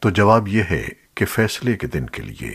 تو جواب یہ ہے کہ فیصلے کے دن کے لیے